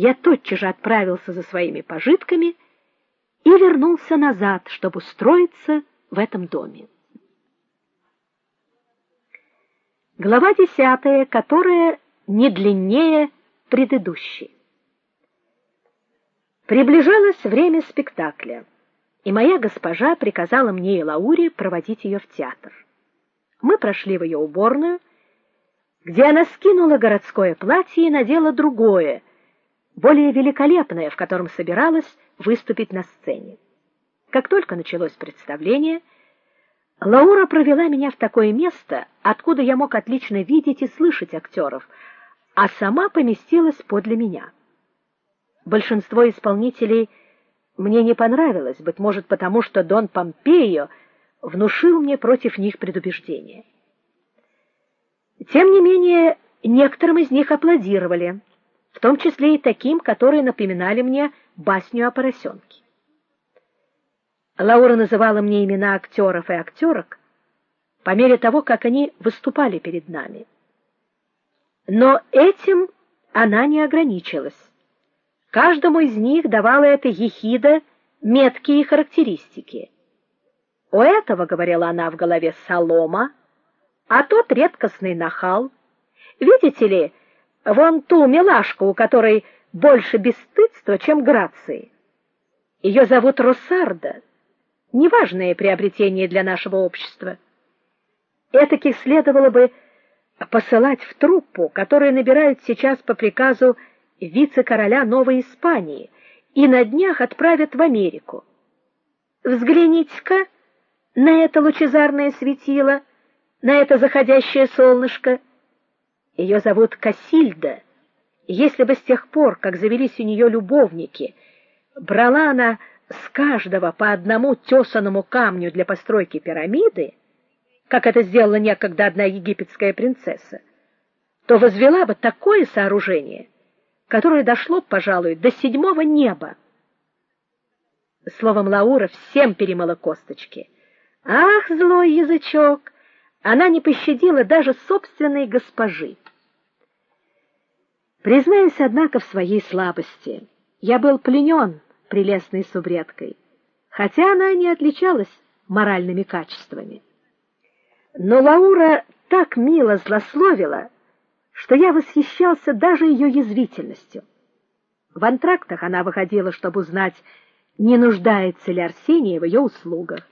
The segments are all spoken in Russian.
Я тотчас же отправился за своими пожитками и вернулся назад, чтобы устроиться в этом доме. Глава десятая, которая не длиннее предыдущей. Приближалось время спектакля, и моя госпожа приказала мне и Лауре проводить ее в театр. Мы прошли в ее уборную, где она скинула городское платье и надела другое, более великолепное, в котором собиралась выступить на сцене. Как только началось представление, Лаура провела меня в такое место, откуда я мог отлично видеть и слышать актеров, а сама поместилась подле меня. Большинство исполнителей мне не понравилось, быть может, потому что Дон Помпео внушил мне против них предубеждение. Тем не менее, некоторым из них аплодировали, в том числе и таким, которые напоминали мне басню о поросенке. Лаура называла мне имена актеров и актерок по мере того, как они выступали перед нами. Но этим она не ограничилась. Каждому из них давала эта ехида меткие характеристики. У этого, говорила она в голове, солома, а тот редкостный нахал. Видите ли, вон ту милашку, у которой больше бесстыдства, чем грации. Ее зовут Росарда. Неважное приобретение для нашего общества. Этаких следовало бы посылать в труппу, которую набирают сейчас по приказу вице-короля Новой Испании и на днях отправят в Америку. Взгляните-ка на это лучезарное светило, на это заходящее солнышко. Ее зовут Касильда. Если бы с тех пор, как завелись у нее любовники, брала она с каждого по одному тесанному камню для постройки пирамиды, как это сделала некогда одна египетская принцесса, то возвела бы такое сооружение, которое дошло, пожалуй, до седьмого неба. Словом, Лаура всем перемыла косточки. Ах, злой язычок! Она не пощадила даже собственной госпожи. Признаюсь, однако, в своей слабости. Я был пленен прелестной субредкой, хотя она не отличалась моральными качествами. Но Лаура так мило злословила, что я восхищался даже ее язвительностью. В антрактах она выходила, чтобы узнать, не нуждается ли Арсений в ее услугах.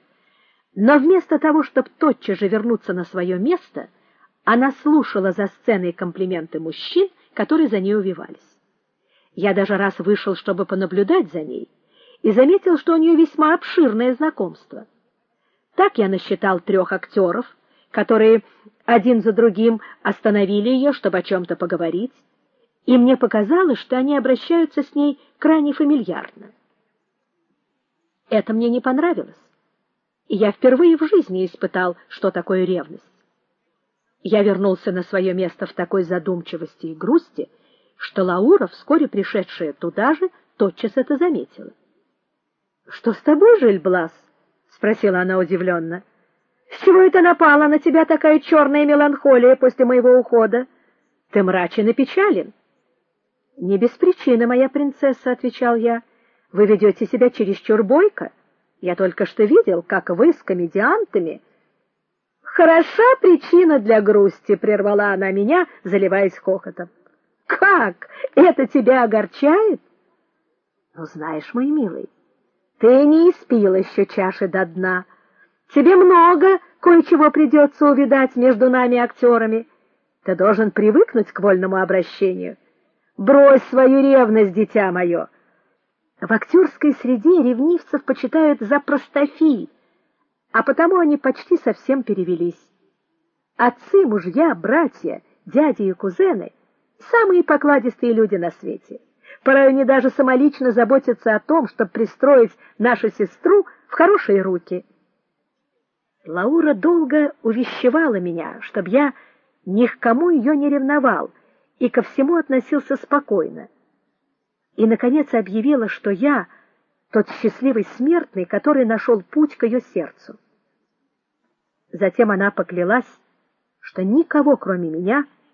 Но вместо того, чтобы тотчас же вернуться на свое место, она слушала за сценой комплименты мужчин, которые за ней увивались. Я даже раз вышел, чтобы понаблюдать за ней, и заметил, что у нее весьма обширное знакомство. Так я насчитал трех актеров, которые один за другим остановили ее, чтобы о чем то поговорить, и мне показалось, что они обращаются с ней крайне фамильярно. Это мне не понравилось. И я впервые в жизни испытал, что такое ревность. Я вернулся на свое место в такой задумчивости и грусти, что Лаура, вскоре пришедшая туда же, тотчас это заметила. Что с тобой, Жильблас? спросила она удивленно. С чего это напала на тебя такая черная меланхолия после моего ухода? Ты мрачен и печален. Не без причины, моя принцесса, отвечал я. Вы ведете себя чересчур бойко. Я только что видел, как вы с комедиантами Хороша причина для грусти, прервала она меня, заливаясь хохотом. Как? Это тебя огорчает? Ну, знаешь, мой милый, ты не испил еще чаши до дна. Тебе много кое-чего придется увидать между нами актерами. Ты должен привыкнуть к вольному обращению. Брось свою ревность, дитя мое. В актерской среде ревнивцев почитают за простофиль, а потому они почти совсем перевелись. Отцы, мужья, братья, дяди и кузены самые покладистые люди на свете. Порой они даже самолично заботятся о том, чтобы пристроить нашу сестру в хорошие руки. Лаура долго увещевала меня, чтобы я ни к кому ее не ревновал и ко всему относился спокойно. И наконец объявила, что я тот счастливый смертный, который нашел путь к ее сердцу. Затем она поклялась, что никого, кроме меня,